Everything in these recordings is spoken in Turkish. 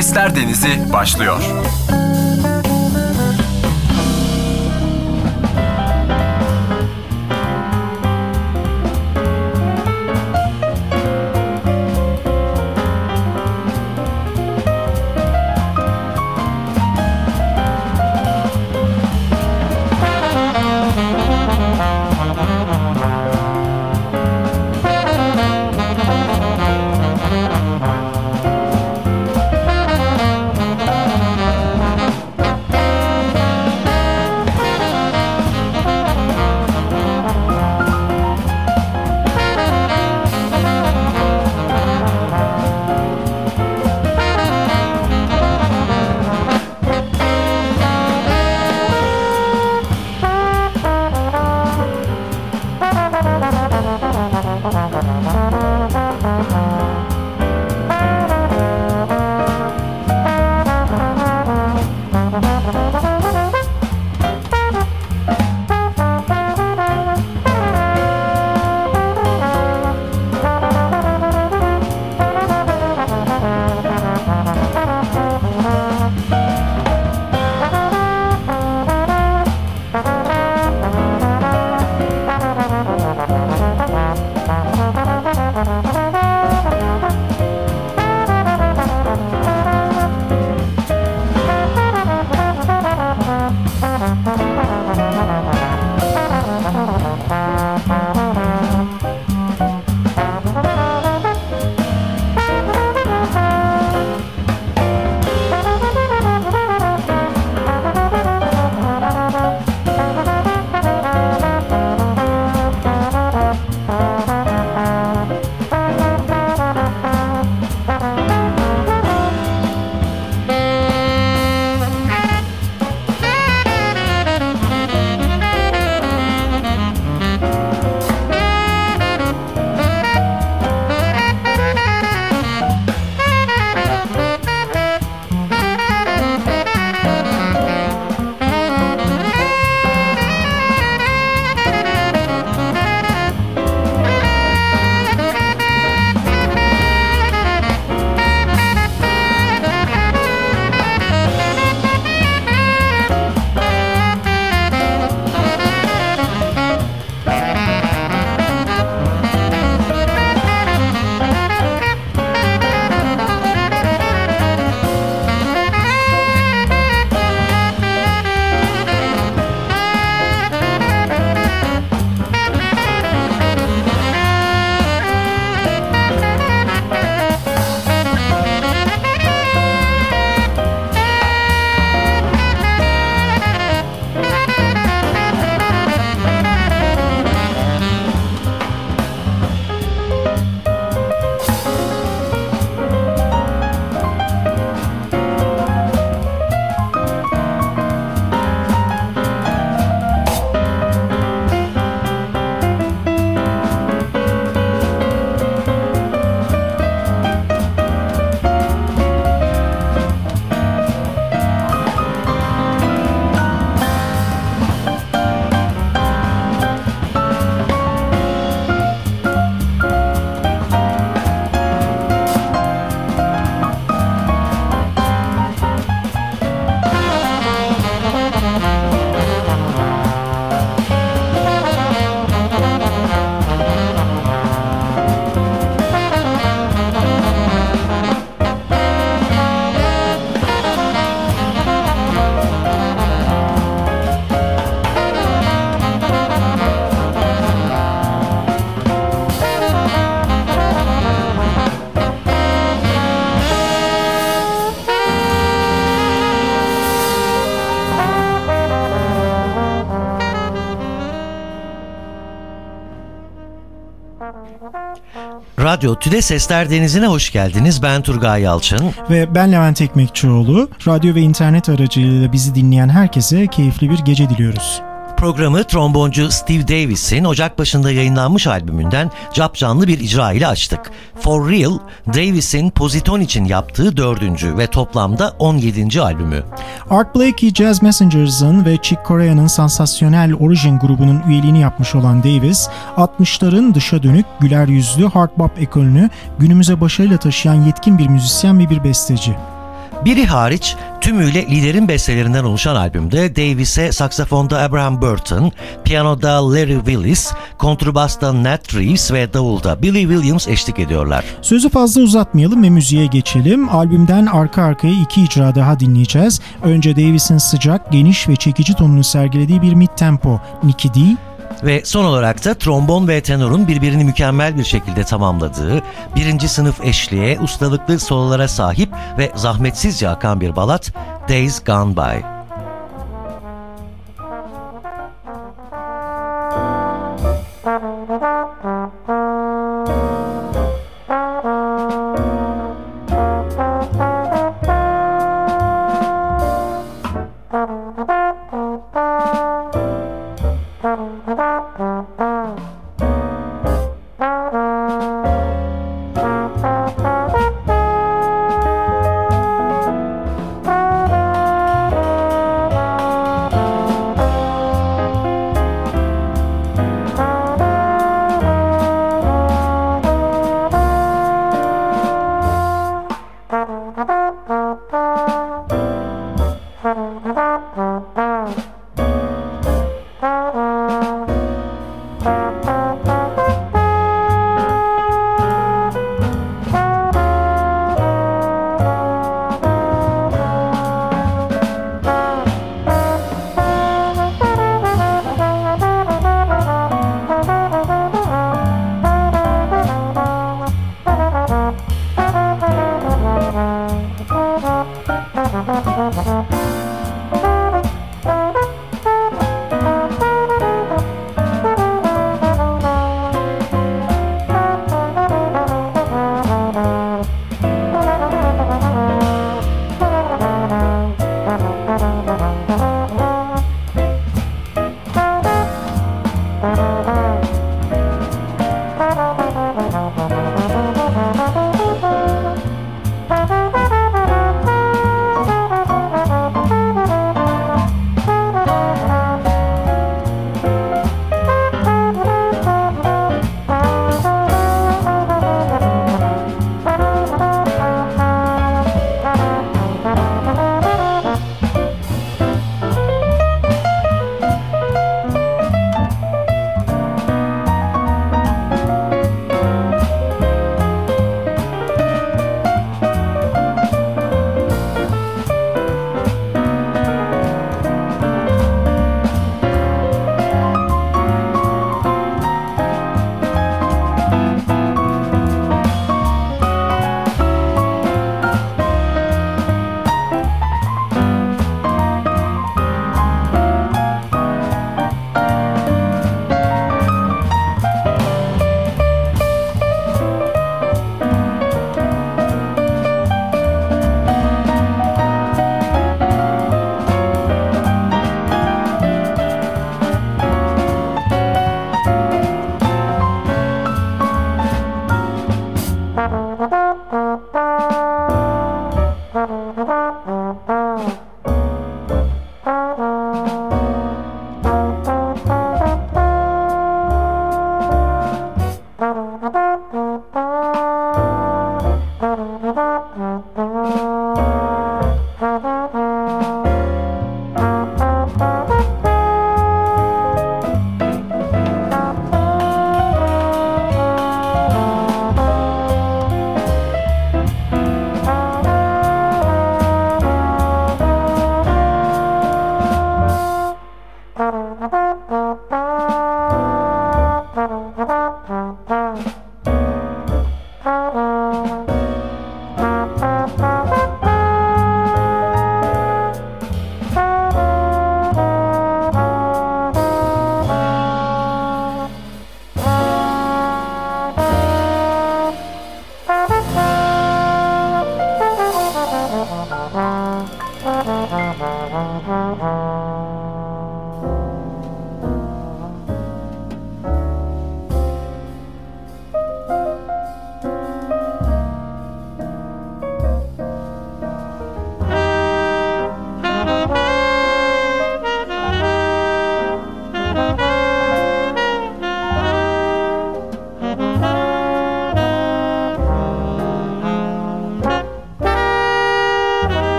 Sesler Denizi başlıyor. Radyo Tüde Sesler Denizi'ne hoş geldiniz. Ben Turgay Yalçın. Ve ben Levent Ekmekçioğlu. Radyo ve internet aracılığıyla bizi dinleyen herkese keyifli bir gece diliyoruz. Programı tromboncu Steve Davis'in Ocak başında yayınlanmış albümünden cap canlı bir icra ile açtık. For Real, Davis'in Poziton için yaptığı dördüncü ve toplamda 17. albümü. Art Blakey Jazz Messengers'ın ve Chick Corea'nın sansasyonel Origin grubunun üyeliğini yapmış olan Davis, 60'ların dışa dönük, güler yüzlü hard bop ekolünü günümüze başarıyla taşıyan yetkin bir müzisyen ve bir besteci. Biri hariç tümüyle liderin bestelerinden oluşan albümde Davis'e saksafonda Abraham Burton, piyanoda Larry Willis, kontrbasta Nat Reeves ve davulda Billy Williams eşlik ediyorlar. Sözü fazla uzatmayalım ve müziğe geçelim. Albümden arka arkaya iki icra daha dinleyeceğiz. Önce Davis'in sıcak, geniş ve çekici tonunu sergilediği bir mid tempo Nicky D. Ve son olarak da trombon ve tenorun birbirini mükemmel bir şekilde tamamladığı, birinci sınıf eşliğe, ustalıklı sololara sahip ve zahmetsizce akan bir balat Days Gone By.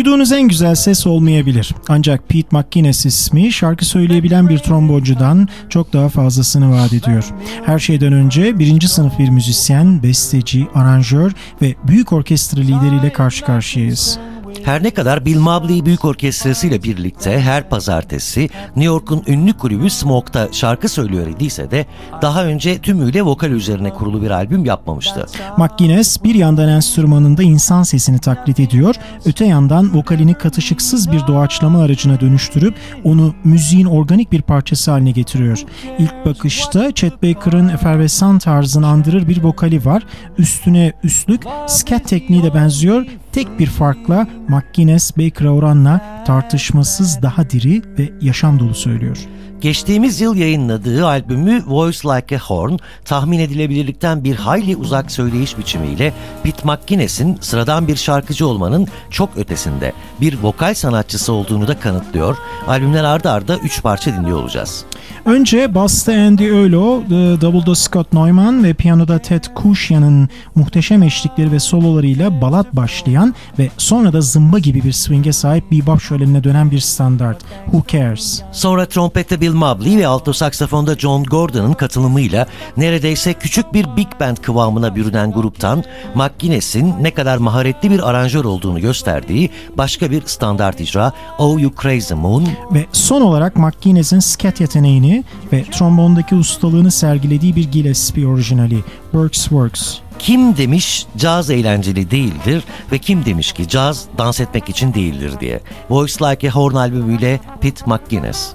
Duyduğunuz en güzel ses olmayabilir. Ancak Pete McGuinness ismi şarkı söyleyebilen bir tromboncudan çok daha fazlasını vaat ediyor. Her şeyden önce birinci sınıf bir müzisyen, besteci, aranjör ve büyük orkestra lideriyle karşı karşıyayız. Her ne kadar Bill Mobley Büyük Orkestrası ile birlikte her pazartesi New York'un ünlü kulübü Smoke'ta şarkı söylüyor idiyse de daha önce tümüyle vokal üzerine kurulu bir albüm yapmamıştı. McGuinness bir yandan enstrümanında insan sesini taklit ediyor, öte yandan vokalini katışıksız bir doğaçlama aracına dönüştürüp onu müziğin organik bir parçası haline getiriyor. İlk bakışta Chet Baker'ın efervesan tarzını andırır bir vokali var. Üstüne üstlük scat tekniği de benziyor tek bir farkla McGuinness Baker'a oranla tartışmasız daha diri ve yaşam dolu söylüyor. Geçtiğimiz yıl yayınladığı albümü Voice Like a Horn, tahmin edilebilirlikten bir hayli uzak söyleyiş biçimiyle Pete McGuinness'in sıradan bir şarkıcı olmanın çok ötesinde bir vokal sanatçısı olduğunu da kanıtlıyor. Albümler ardı arda 3 parça dinliyor olacağız. Önce basta Andy Ölo, davulda Scott Neumann ve piyanoda Ted Kushian'ın muhteşem eşlikleri ve sololarıyla balat başlayan ve sonra da zımba gibi bir swing'e sahip bebop şölenine dönen bir standart. Who Cares? Sonra trompette Bill Mobley ve alto saksafonda John Gordon'ın katılımıyla neredeyse küçük bir big band kıvamına bürünen gruptan McGuinness'in ne kadar maharetli bir aranjör olduğunu gösterdiği başka bir standart icra Oh You Crazy Moon Ve son olarak McGuinness'in scat yeteneğini ve trombondaki ustalığını sergilediği bir Gillespie orijinali Works Works. Kim demiş caz eğlenceli değildir ve kim demiş ki caz dans etmek için değildir diye. Voice Like a Horn albümüyle Pete McGuinness.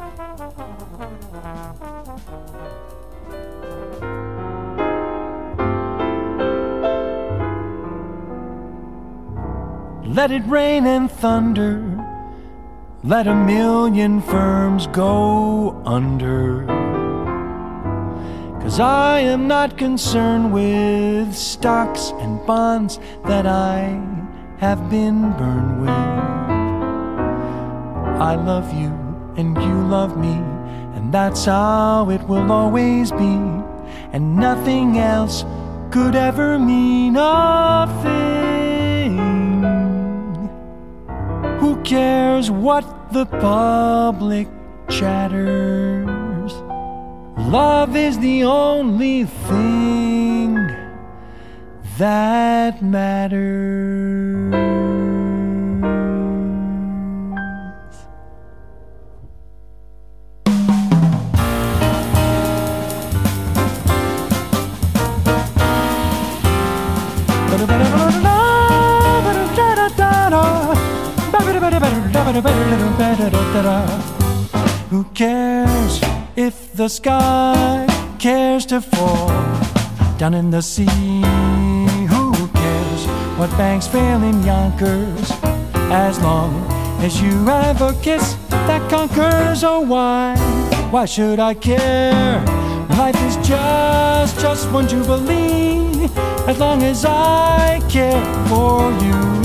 Let it rain and thunder. Let a million firms go under. Cause I am not concerned with stocks and bonds that I have been burned with. I love you and you love me, and that's how it will always be. And nothing else could ever mean a thing. Who cares what the public chatters? Love is the only thing that matters. Who cares if the sky cares to fall down in the sea? Who cares what banks fail in Yonkers? As long as you have a kiss that conquers, oh why? Why should I care? Life is just, just one jubilee. As long as I care for you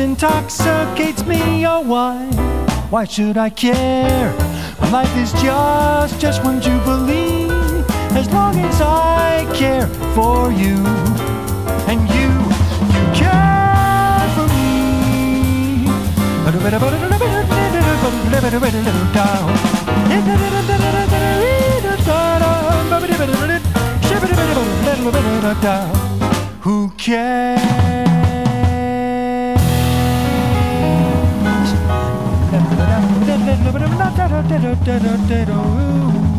intoxicates me, oh why? Why should I care? Life is just, just one jubilee. As long as I care for you, and you, you care for me. Who cares? da da da da da da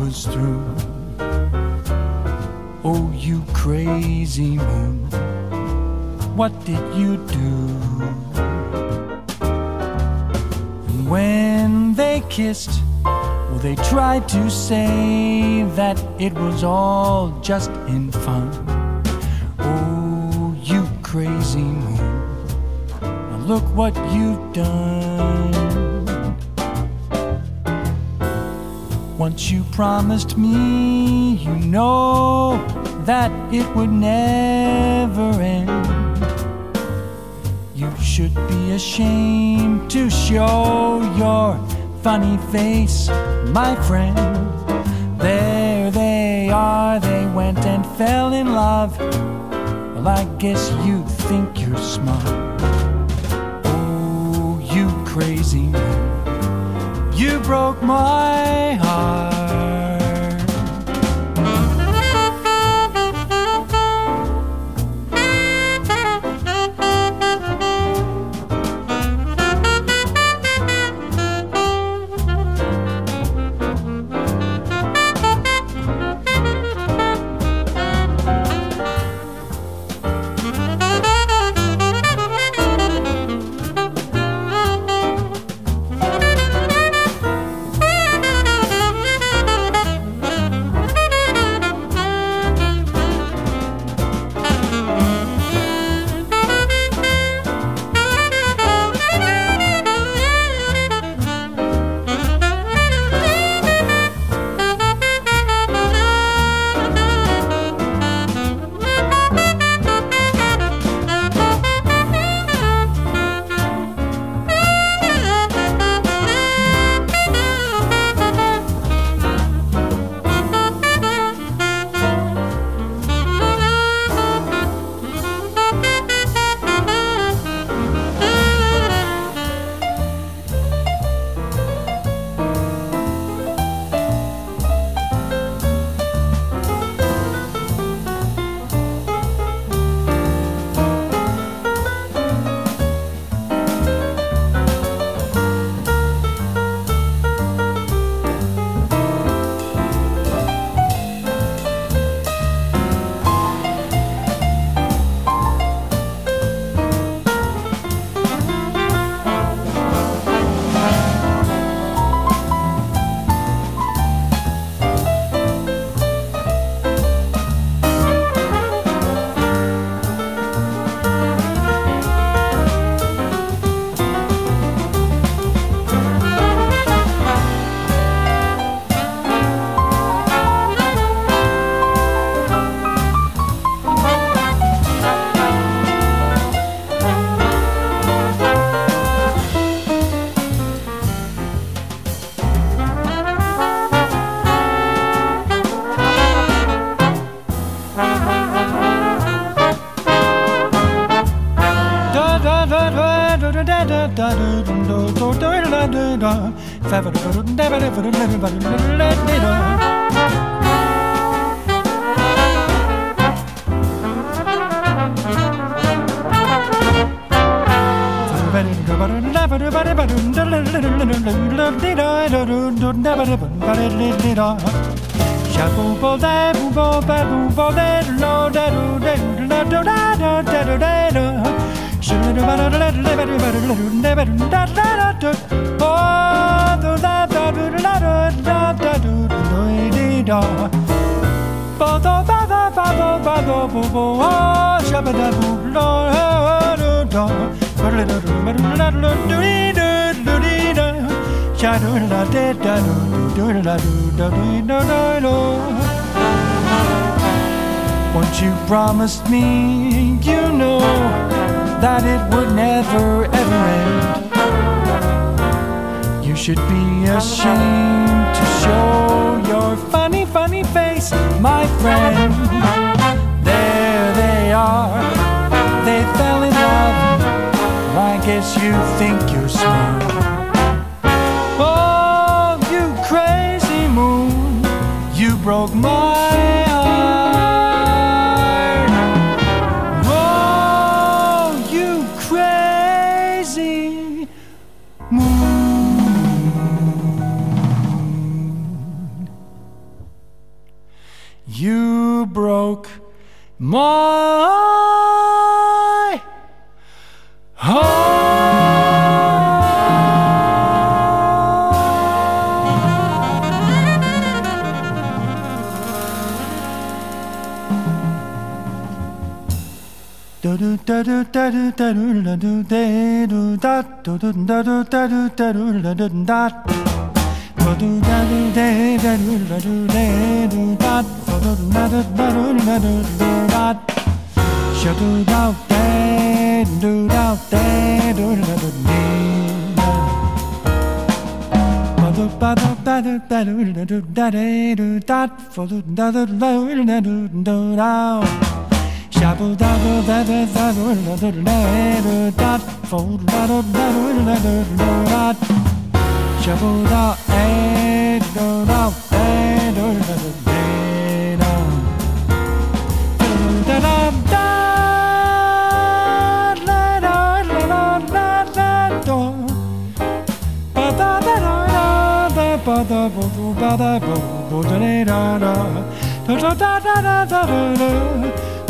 was through. Oh, you crazy moon, what did you do? When they kissed, well, they tried to say that it was all just in fun. Oh, you crazy moon now look what you've done. Once you promised me, you know that it would never end. You should be ashamed to show your funny face, my friend. There they are, they went and fell in love. Well, I guess you think you're smart Oh, you crazy man. You broke my heart. Won't you promise me, you know that it would never ever end. You should be ashamed to show your funny face, my friend. There they are, they fell in love. I guess you think you're smart. Oh, you crazy moon, you broke my. da da da da da Shabble dabble dabble dabble dabble dabble dot fold dabble dabble dabble dot Shabble dot and go dot and go dabble dabble da da da la da la la la do ba da da da da ba da bo ba da bo bo da da da da da da da da da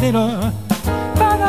Little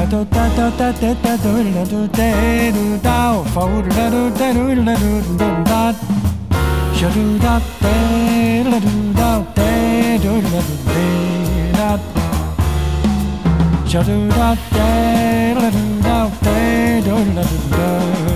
da do da do da da da do da do da do da fo da do da do da do do da sha do da da da do da da do da do da sha do da da da do da da do da do da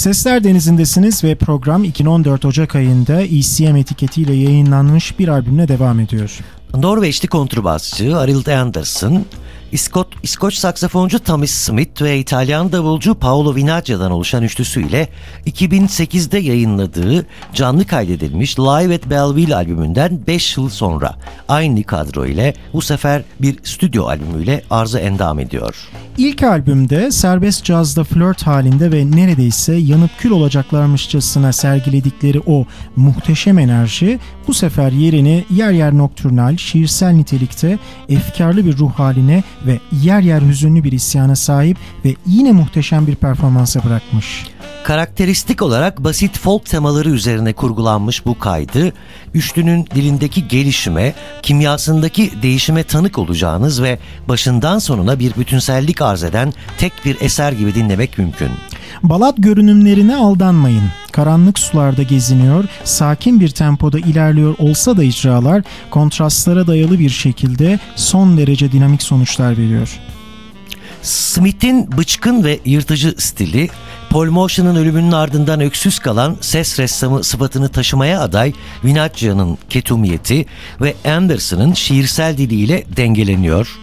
Sesler Denizi'ndesiniz ve program 2014 Ocak ayında ECM etiketiyle yayınlanmış bir albümle devam ediyor. Norveçli kontrbasçı Arild Anderson, İskot, İskoç saksafoncu Tommy Smith ve İtalyan davulcu Paolo Vinaggia'dan oluşan üçlüsüyle 2008'de yayınladığı canlı kaydedilmiş Live at Belleville albümünden 5 yıl sonra aynı kadro ile bu sefer bir stüdyo albümüyle arıza endam ediyor. İlk albümde serbest cazda flört halinde ve neredeyse yanıp kül olacaklarmışçasına sergiledikleri o muhteşem enerji bu sefer yerini yer yer nokturnal, şiirsel nitelikte efkarlı bir ruh haline ve yer yer hüzünlü bir isyana sahip ve yine muhteşem bir performansa bırakmış. Karakteristik olarak basit folk temaları üzerine kurgulanmış bu kaydı, üçlünün dilindeki gelişime, kimyasındaki değişime tanık olacağınız ve başından sonuna bir bütünsellik arz eden tek bir eser gibi dinlemek mümkün. Balat görünümlerine aldanmayın. Karanlık sularda geziniyor, sakin bir tempoda ilerliyor olsa da icralar kontrastlara dayalı bir şekilde son derece dinamik sonuçlar veriyor. Smith'in bıçkın ve yırtıcı stili, Paul Motion'ın ölümünün ardından öksüz kalan ses ressamı sıfatını taşımaya aday Vinaggia'nın ketumiyeti ve Anderson'ın şiirsel diliyle dengeleniyor.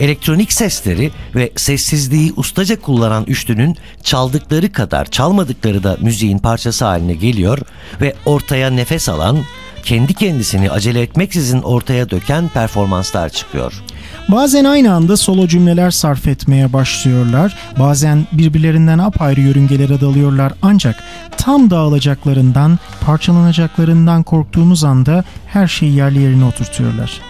Elektronik sesleri ve sessizliği ustaca kullanan üçlünün çaldıkları kadar çalmadıkları da müziğin parçası haline geliyor ve ortaya nefes alan, kendi kendisini acele etmeksizin ortaya döken performanslar çıkıyor. Bazen aynı anda solo cümleler sarf etmeye başlıyorlar. Bazen birbirlerinden apayrı yörüngelere dalıyorlar ancak tam dağılacaklarından, parçalanacaklarından korktuğumuz anda her şeyi yerli yerine oturtuyorlar.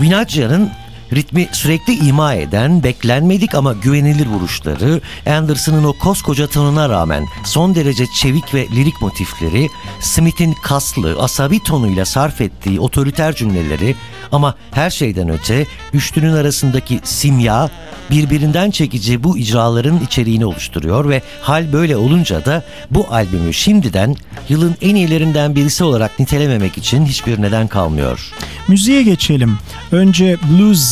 Vinaggia'nın ritmi sürekli ima eden, beklenmedik ama güvenilir vuruşları, Anderson'ın o koskoca tonuna rağmen son derece çevik ve lirik motifleri, Smith'in kaslı, asabi tonuyla sarf ettiği otoriter cümleleri ama her şeyden öte üçlünün arasındaki simya, birbirinden çekici bu icraların içeriğini oluşturuyor ve hal böyle olunca da bu albümü şimdiden yılın en iyilerinden birisi olarak nitelememek için hiçbir neden kalmıyor. Müziğe geçelim. Önce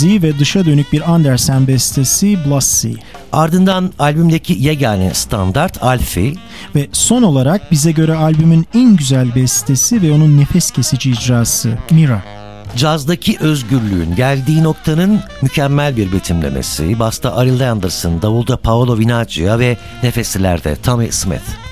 bluesy ve dışa dönük bir Andersen bestesi Blussy. Ardından albümdeki yegane standart Alfie, Ve son olarak bize göre albümün en güzel bestesi ve onun nefes kesici icrası Mira. cazdaki özgürlüğün geldiği noktanın mükemmel bir betimlemesi. Basta Ariel Anderson, davulda Paolo Vinaggia ve nefeslerde Tommy Smith.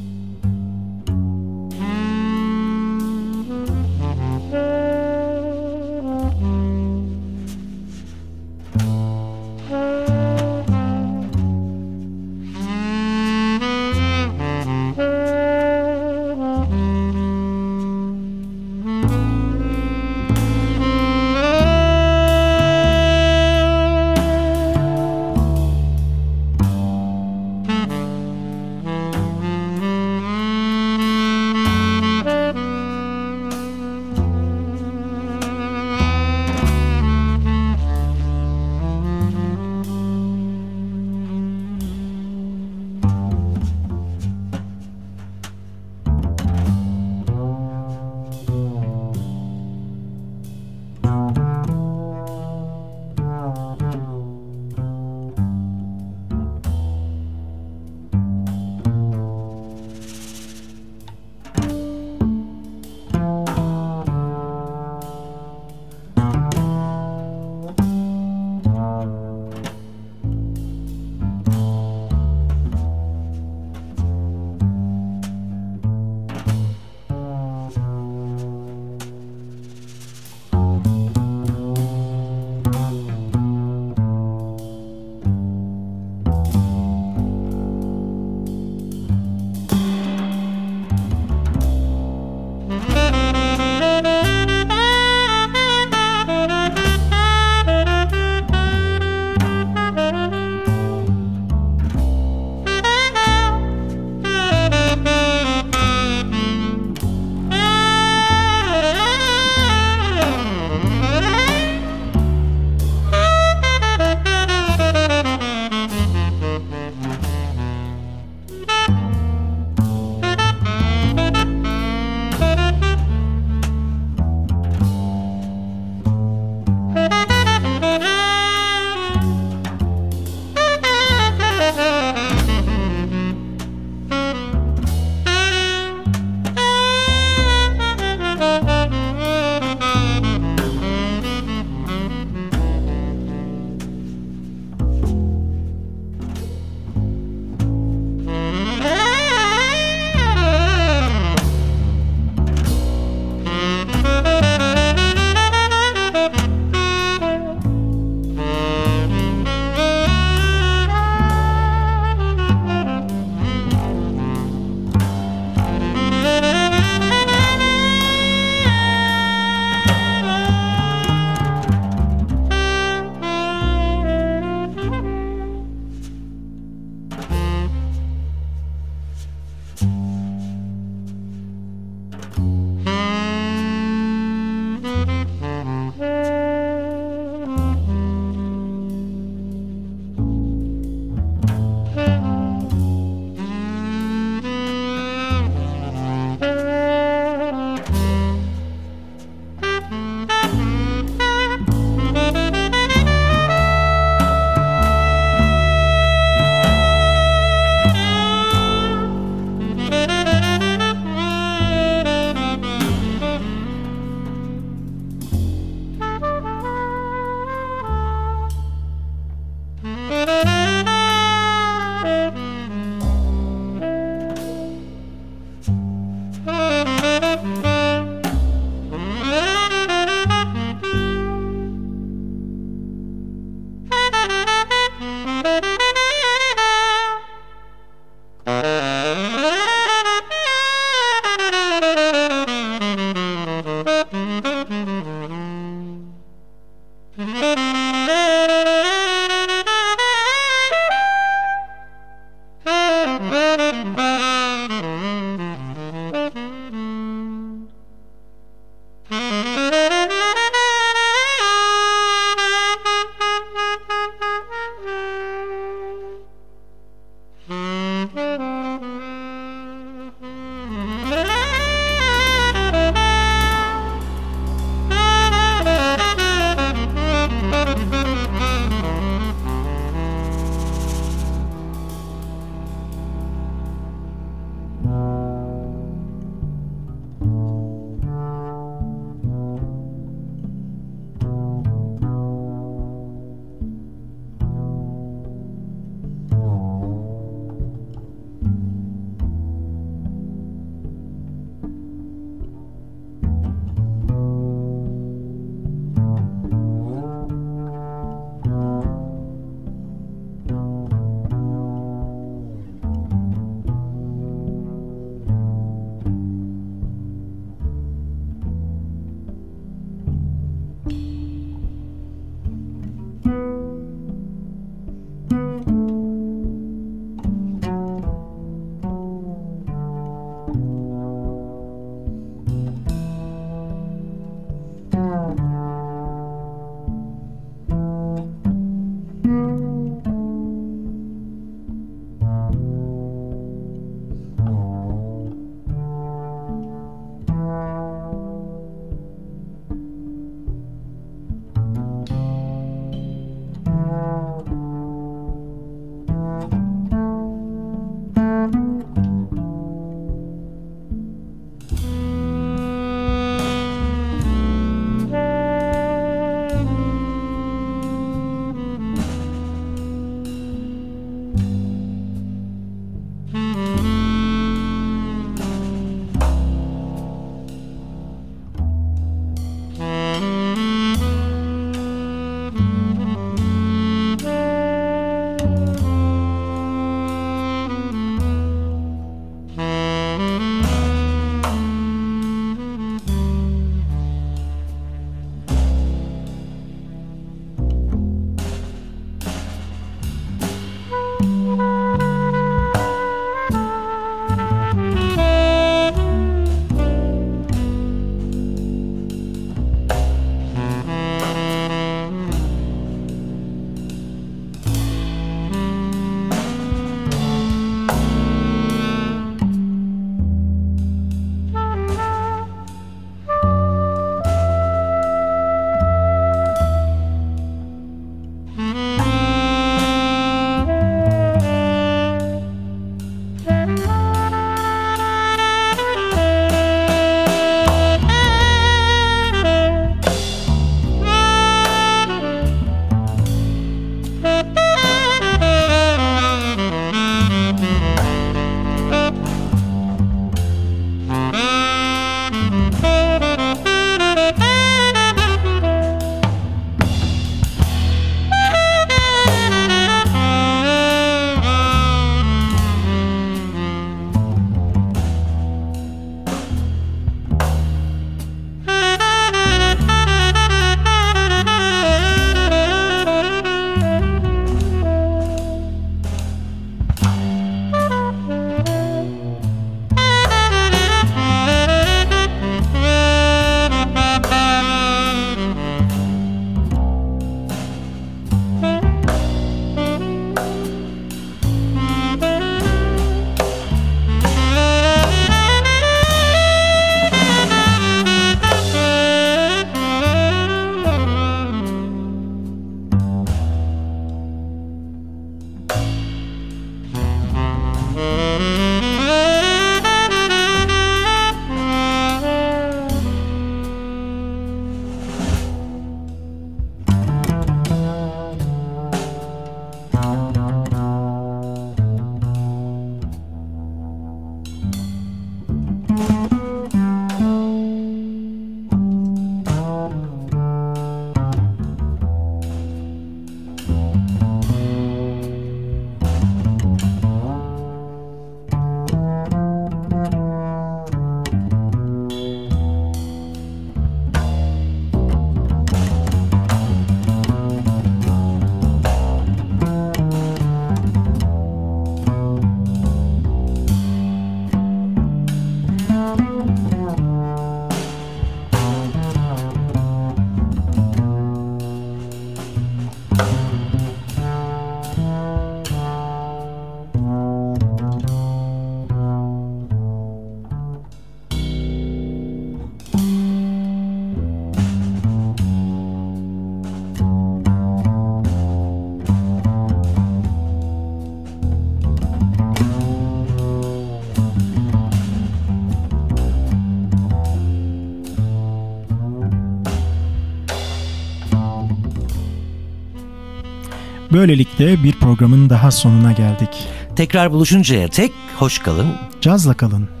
Böylelikle bir programın daha sonuna geldik. Tekrar buluşuncaya tek hoş kalın. Cazla kalın.